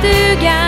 stugan.